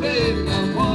baby, I'm.